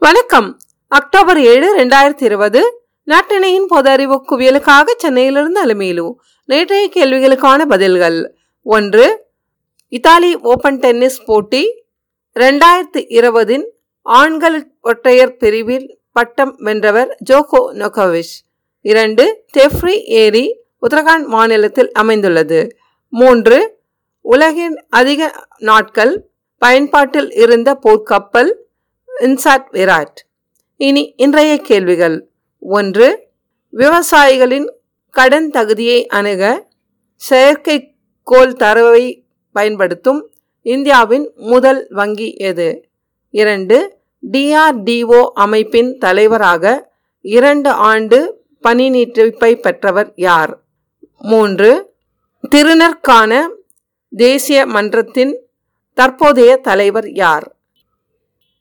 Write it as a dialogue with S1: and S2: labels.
S1: வணக்கம். அக்டோபர் ஏழு ரெண்டாயிரத்தி இருபது. நாட்டினையின் பொது அறிவு குவியலுக்காக சென்னையிலிருந்து அலுமையிலு. நேற்றைய கேள்விகளுக்கான பதில்கள். ஒன்று இத்தாலி ஓபன் டென்னிஸ் போட்டி ரெண்டாயிரத்தி இருபதின் ஆண்கள் ஒற்றையர் பிரிவில் பட்டம் வென்றவர் ஜோகோ நொகோவிச். இரண்டு டெஃப்ரி ஏரி உத்தரகாண்ட் மாநிலத்தில் அமைந்துள்ளது. மூன்று உலகின் அதிக நாட்கள் பயன்பாட்டில் இருந்த போர்க்கப்பல் இன்சாட் விராட். இனி இன்றைய கேள்விகள். ஒன்று விவசாயிகளின் கடன் தகுதியை அணுக செயற்கைக்கோள் தரவை பயன்படுத்தும் இந்தியாவின் முதல் வங்கி எது? இரண்டு டிஆர்டிஓ அமைப்பின் தலைவராக இரண்டு ஆண்டு பணி நீட்டிப்பை பெற்றவர் யார்? மூன்று திருநற்கான தேசிய மன்றத்தின் தற்போதைய தலைவர் யார்?